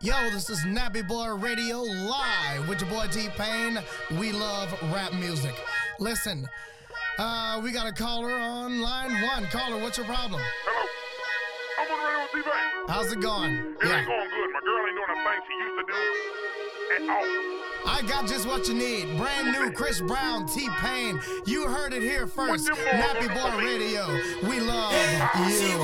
Yo, this is Nappy Boy Radio Live with your boy T Pain. We love rap music. Listen, uh, we got a caller on line one. Caller, what's your problem? Hello. I'm on the radio with T Pain. How's it going? It yeah. ain't going good. My girl ain't doing a thing she used to do at all. I got just what you need. Brand new Chris Brown, T Pain. You heard it here first. Nappy Boy Radio. We love you.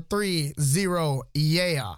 430 Yeah.